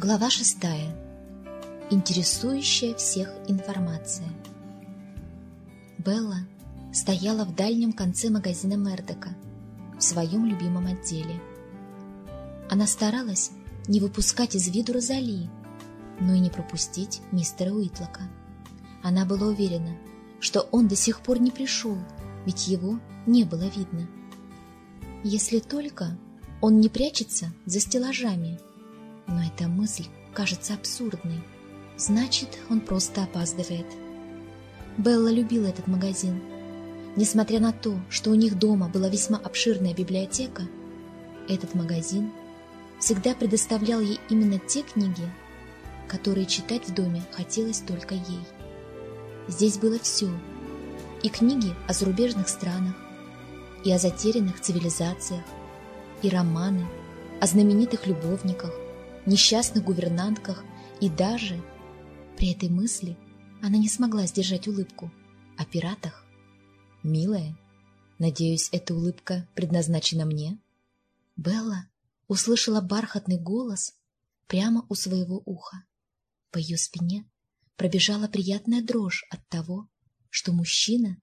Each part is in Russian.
Глава шестая. Интересующая всех информация. Белла стояла в дальнем конце магазина Мердока, в своем любимом отделе. Она старалась не выпускать из виду Розали, но и не пропустить мистера Уитлока. Она была уверена, что он до сих пор не пришел, ведь его не было видно. Если только он не прячется за стеллажами – но эта мысль кажется абсурдной. Значит, он просто опаздывает. Белла любила этот магазин. Несмотря на то, что у них дома была весьма обширная библиотека, этот магазин всегда предоставлял ей именно те книги, которые читать в доме хотелось только ей. Здесь было все. И книги о зарубежных странах, и о затерянных цивилизациях, и романы о знаменитых любовниках, несчастных гувернантках и даже... При этой мысли она не смогла сдержать улыбку. О пиратах? Милая, надеюсь, эта улыбка предназначена мне? Белла услышала бархатный голос прямо у своего уха. По ее спине пробежала приятная дрожь от того, что мужчина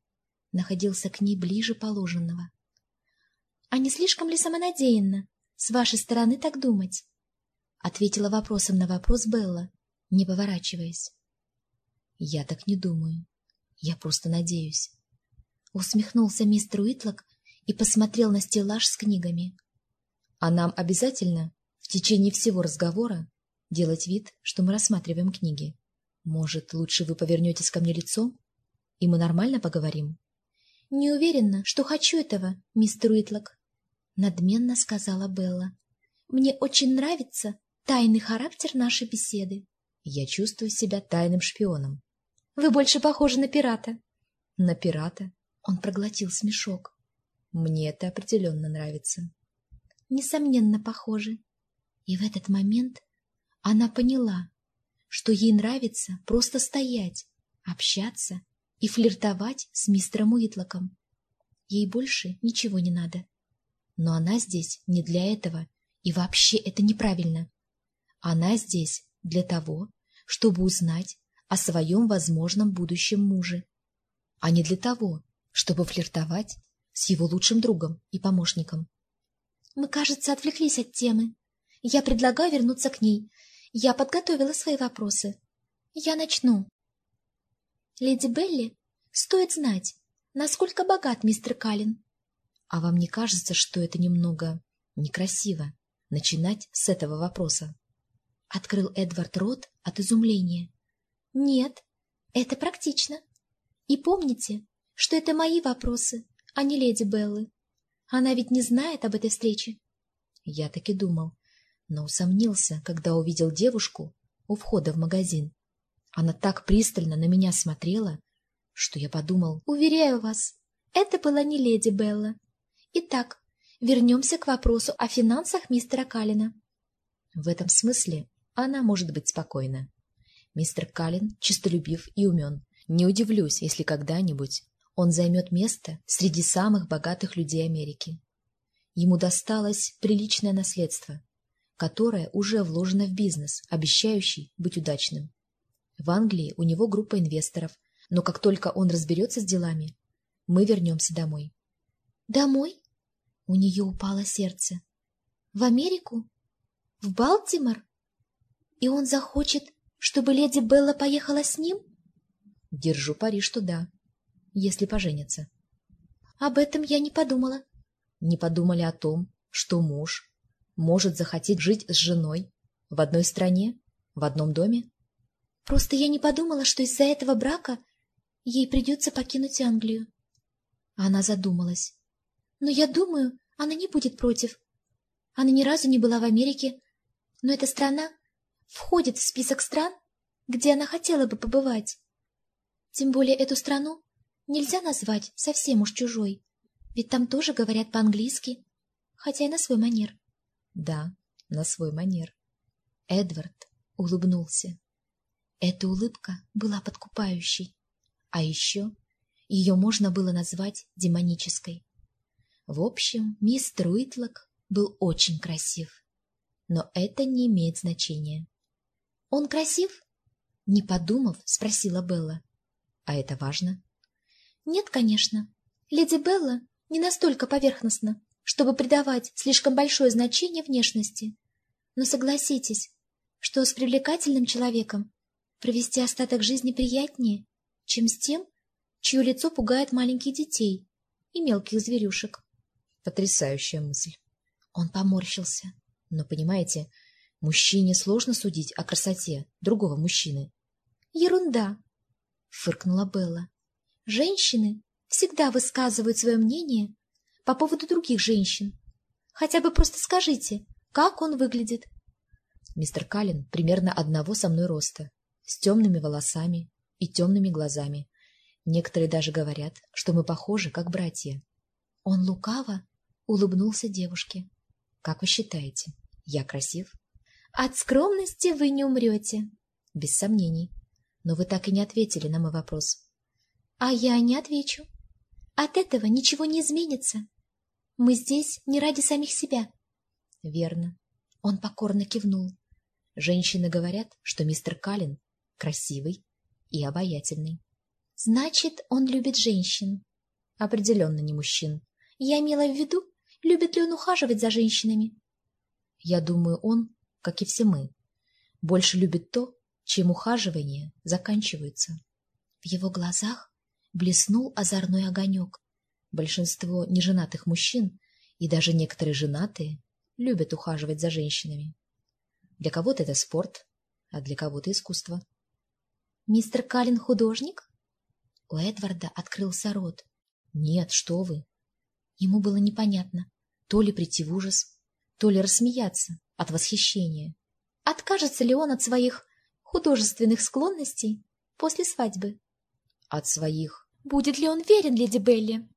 находился к ней ближе положенного. — А не слишком ли самонадеянно с вашей стороны так думать? Ответила вопросом на вопрос Белла, не поворачиваясь. «Я так не думаю. Я просто надеюсь». Усмехнулся мистер Уитлок и посмотрел на стеллаж с книгами. «А нам обязательно в течение всего разговора делать вид, что мы рассматриваем книги. Может, лучше вы повернетесь ко мне лицом, и мы нормально поговорим?» «Не уверена, что хочу этого, мистер Уитлок», — надменно сказала Белла. «Мне очень нравится, тайный характер нашей беседы. Я чувствую себя тайным шпионом. Вы больше похожи на пирата. На пирата? Он проглотил смешок. Мне это определенно нравится. Несомненно, похожи. И в этот момент она поняла, что ей нравится просто стоять, общаться и флиртовать с мистером Уитлоком. Ей больше ничего не надо. Но она здесь не для этого, и вообще это неправильно. Она здесь для того, чтобы узнать о своем возможном будущем муже, а не для того, чтобы флиртовать с его лучшим другом и помощником. Мы, кажется, отвлеклись от темы. Я предлагаю вернуться к ней. Я подготовила свои вопросы. Я начну. Леди Белли, стоит знать, насколько богат мистер Каллен. А вам не кажется, что это немного некрасиво начинать с этого вопроса? Открыл Эдвард рот от изумления. Нет, это практично. И помните, что это мои вопросы, а не леди Беллы. Она ведь не знает об этой встрече. Я так и думал, но усомнился, когда увидел девушку у входа в магазин. Она так пристально на меня смотрела, что я подумал... Уверяю вас, это была не леди Белла. Итак, вернемся к вопросу о финансах мистера Каллина. В этом смысле она может быть спокойна. Мистер Каллен чистолюбив и умен. Не удивлюсь, если когда-нибудь он займет место среди самых богатых людей Америки. Ему досталось приличное наследство, которое уже вложено в бизнес, обещающий быть удачным. В Англии у него группа инвесторов, но как только он разберется с делами, мы вернемся домой. Домой? У нее упало сердце. В Америку? В Балтимор? И он захочет, чтобы леди Белла поехала с ним? Держу пари, что да, если поженятся. Об этом я не подумала. Не подумали о том, что муж может захотеть жить с женой в одной стране, в одном доме? Просто я не подумала, что из-за этого брака ей придется покинуть Англию. Она задумалась. Но я думаю, она не будет против. Она ни разу не была в Америке, но эта страна входит в список стран, где она хотела бы побывать. Тем более эту страну нельзя назвать совсем уж чужой, ведь там тоже говорят по-английски, хотя и на свой манер. Да, на свой манер. Эдвард улыбнулся. Эта улыбка была подкупающей, а еще ее можно было назвать демонической. В общем, мистер Уитлок был очень красив, но это не имеет значения. Он красив? Не подумав, спросила Белла. А это важно? Нет, конечно. Леди Белла не настолько поверхностна, чтобы придавать слишком большое значение внешности. Но согласитесь, что с привлекательным человеком провести остаток жизни приятнее, чем с тем, чье лицо пугает маленьких детей и мелких зверюшек. Потрясающая мысль. Он поморщился. Но, понимаете, мужчине сложно судить о красоте другого мужчины. Ерунда, фыркнула Белла. Женщины всегда высказывают свое мнение по поводу других женщин. Хотя бы просто скажите, как он выглядит. Мистер Каллен примерно одного со мной роста, с темными волосами и темными глазами. Некоторые даже говорят, что мы похожи, как братья. Он лукаво улыбнулся девушке. Как вы считаете, я красив? От скромности вы не умрете. Без сомнений. Но вы так и не ответили на мой вопрос. А я не отвечу. От этого ничего не изменится. Мы здесь не ради самих себя. Верно. Он покорно кивнул. Женщины говорят, что мистер Каллен красивый и обаятельный. Значит, он любит женщин. Определенно не мужчин. Я имела в виду, любит ли он ухаживать за женщинами. Я думаю, он, как и все мы, больше любит то, чем ухаживания заканчиваются. В его глазах блеснул озорной огонек. Большинство неженатых мужчин и даже некоторые женатые любят ухаживать за женщинами. Для кого-то это спорт, а для кого-то искусство. «Мистер Каллен художник?» У Эдварда открылся рот. «Нет, что вы!» Ему было непонятно, то ли прийти в ужас, то ли рассмеяться от восхищения. Откажется ли он от своих художественных склонностей после свадьбы? От своих. Будет ли он верен леди Белли?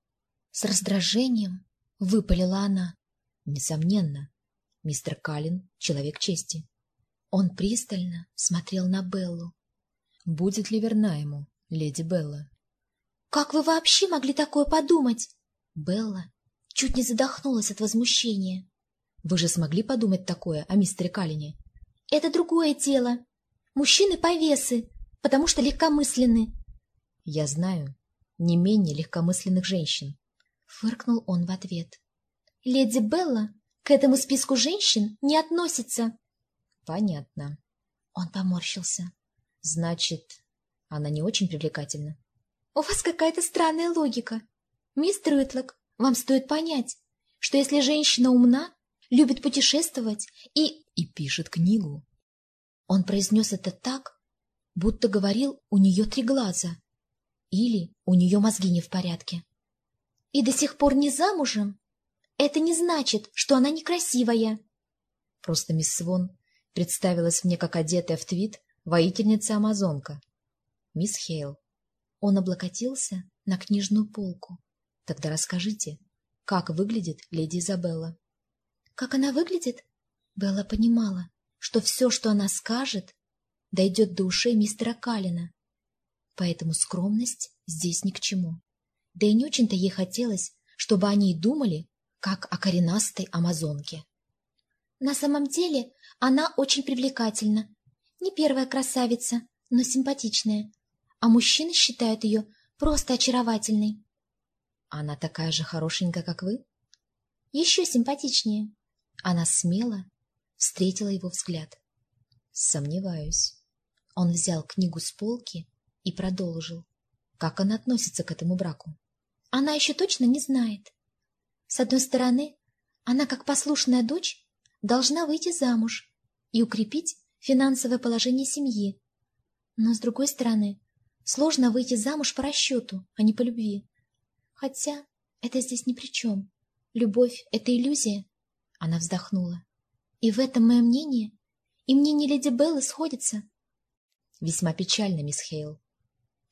С раздражением выпалила она. Несомненно, мистер Каллен — человек чести. Он пристально смотрел на Беллу. Будет ли верна ему леди Белла? — Как вы вообще могли такое подумать? Белла чуть не задохнулась от возмущения. — Вы же смогли подумать такое о мистере Каллине? — Это другое дело. Мужчины повесы, потому что легкомысленны. — Я знаю не менее легкомысленных женщин. Фыркнул он в ответ. Леди Белла к этому списку женщин не относится. Понятно. Он поморщился. Значит, она не очень привлекательна. У вас какая-то странная логика. Мистер Уитлок, вам стоит понять, что если женщина умна, любит путешествовать и... И пишет книгу. Он произнес это так, будто говорил «у нее три глаза» или «у нее мозги не в порядке». И до сих пор не замужем? Это не значит, что она некрасивая. Просто мисс Свон представилась мне как одетая в твит воительница-амазонка. Мисс Хейл. Он облокотился на книжную полку. Тогда расскажите, как выглядит леди Изабелла? Как она выглядит? Белла понимала, что все, что она скажет, дойдет до ушей мистера Каллина. Поэтому скромность здесь ни к чему. Да и не очень-то ей хотелось, чтобы они и думали, как о коренастой амазонке. На самом деле она очень привлекательна. Не первая красавица, но симпатичная. А мужчины считают ее просто очаровательной. Она такая же хорошенькая, как вы? Еще симпатичнее. Она смело встретила его взгляд. Сомневаюсь. Он взял книгу с полки и продолжил. Как она относится к этому браку? Она еще точно не знает. С одной стороны, она, как послушная дочь, должна выйти замуж и укрепить финансовое положение семьи. Но, с другой стороны, сложно выйти замуж по расчету, а не по любви. Хотя это здесь ни при чем. Любовь — это иллюзия. Она вздохнула. И в этом мое мнение и мнение леди Беллы сходится. Весьма печально, мисс Хейл.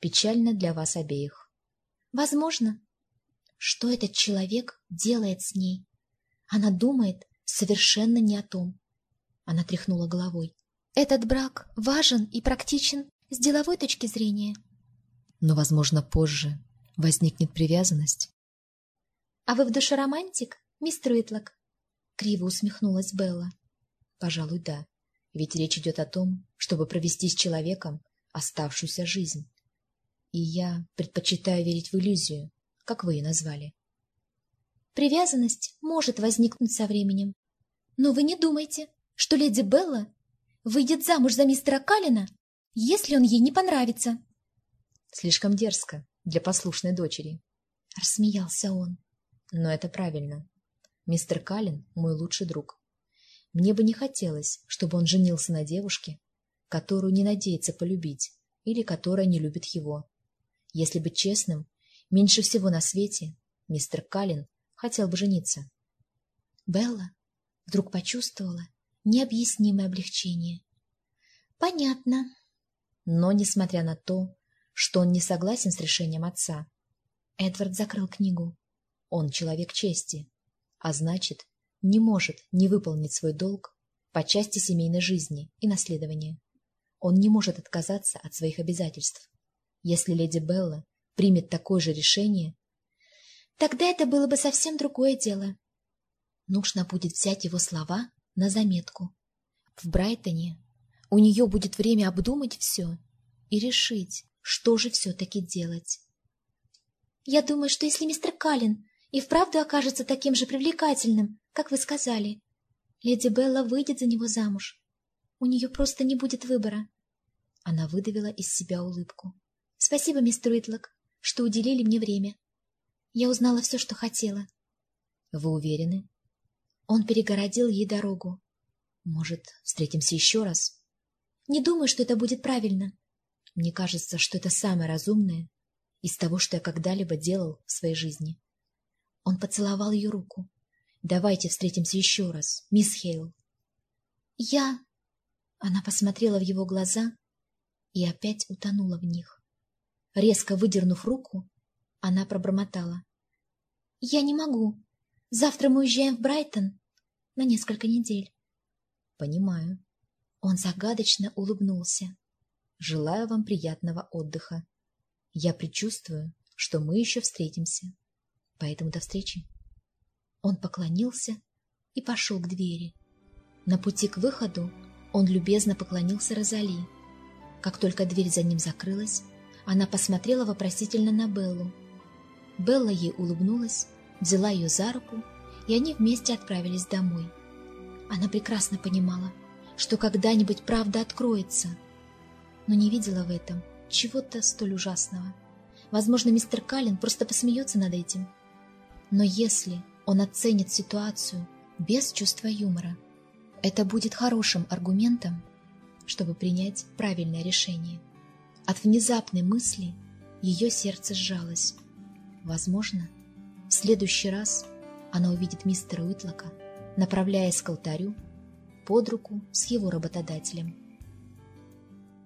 Печально для вас обеих. Возможно, что этот человек делает с ней. Она думает совершенно не о том. Она тряхнула головой. Этот брак важен и практичен с деловой точки зрения. Но, возможно, позже возникнет привязанность. — А вы в душе романтик, мистер Уитлок? — криво усмехнулась Белла. — Пожалуй, да. Ведь речь идет о том, чтобы провести с человеком оставшуюся жизнь. И я предпочитаю верить в иллюзию, как вы ее назвали. Привязанность может возникнуть со временем. Но вы не думайте, что леди Белла выйдет замуж за мистера Калина, если он ей не понравится. Слишком дерзко для послушной дочери. Рассмеялся он. Но это правильно. Мистер Калин мой лучший друг. Мне бы не хотелось, чтобы он женился на девушке, которую не надеется полюбить или которая не любит его. Если быть честным, меньше всего на свете мистер Калин хотел бы жениться. Белла вдруг почувствовала необъяснимое облегчение. Понятно. Но, несмотря на то, что он не согласен с решением отца, Эдвард закрыл книгу. Он человек чести, а значит, не может не выполнить свой долг по части семейной жизни и наследования. Он не может отказаться от своих обязательств. Если леди Белла примет такое же решение, тогда это было бы совсем другое дело. Нужно будет взять его слова на заметку. В Брайтоне у нее будет время обдумать все и решить, что же все-таки делать. Я думаю, что если мистер Каллен и вправду окажется таким же привлекательным, как вы сказали, леди Белла выйдет за него замуж. У нее просто не будет выбора. Она выдавила из себя улыбку. Спасибо, мистер Уитлок, что уделили мне время. Я узнала все, что хотела. Вы уверены? Он перегородил ей дорогу. Может, встретимся еще раз? Не думаю, что это будет правильно. Мне кажется, что это самое разумное из того, что я когда-либо делал в своей жизни. Он поцеловал ее руку. «Давайте встретимся еще раз, мисс Хейл». «Я...» Она посмотрела в его глаза и опять утонула в них. Резко выдернув руку, она пробормотала. «Я не могу. Завтра мы уезжаем в Брайтон на несколько недель». «Понимаю». Он загадочно улыбнулся. «Желаю вам приятного отдыха. Я предчувствую, что мы еще встретимся». Поэтому до встречи. Он поклонился и пошел к двери. На пути к выходу он любезно поклонился Розали. Как только дверь за ним закрылась, она посмотрела вопросительно на Беллу. Белла ей улыбнулась, взяла ее за руку, и они вместе отправились домой. Она прекрасно понимала, что когда-нибудь правда откроется, но не видела в этом чего-то столь ужасного. Возможно, мистер Каллен просто посмеется над этим, но если он оценит ситуацию без чувства юмора, это будет хорошим аргументом, чтобы принять правильное решение. От внезапной мысли ее сердце сжалось. Возможно, в следующий раз она увидит мистера Уитлока, направляясь к алтарю под руку с его работодателем.